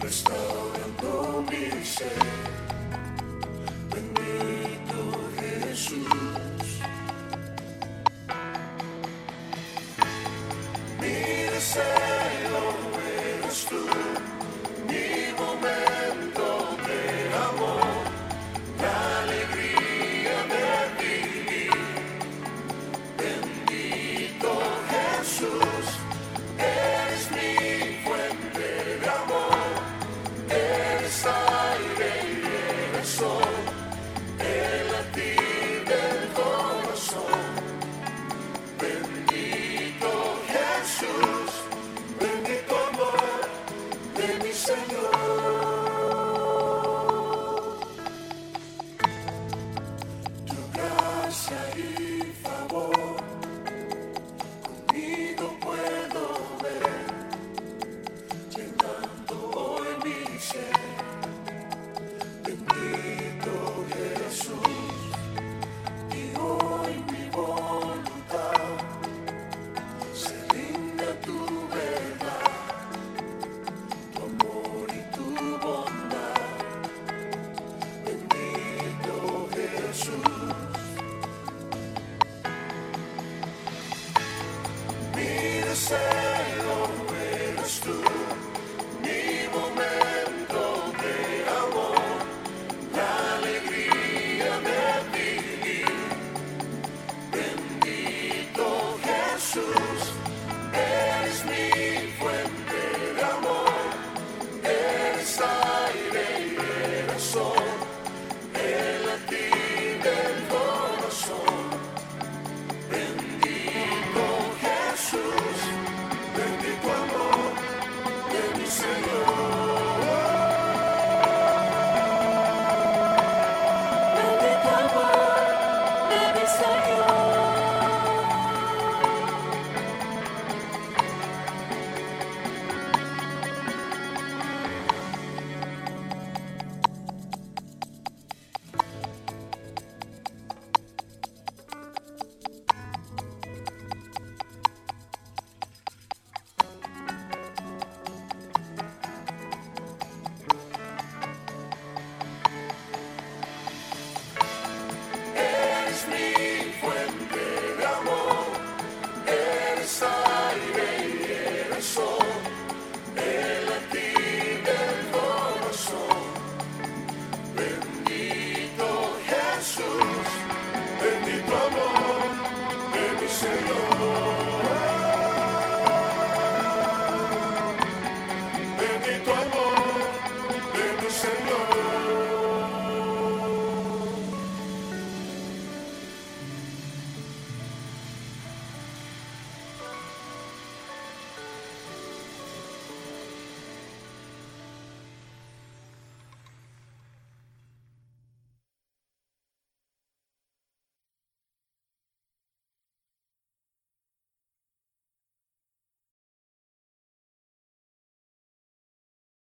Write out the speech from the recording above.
restaurando mi ser. Bendito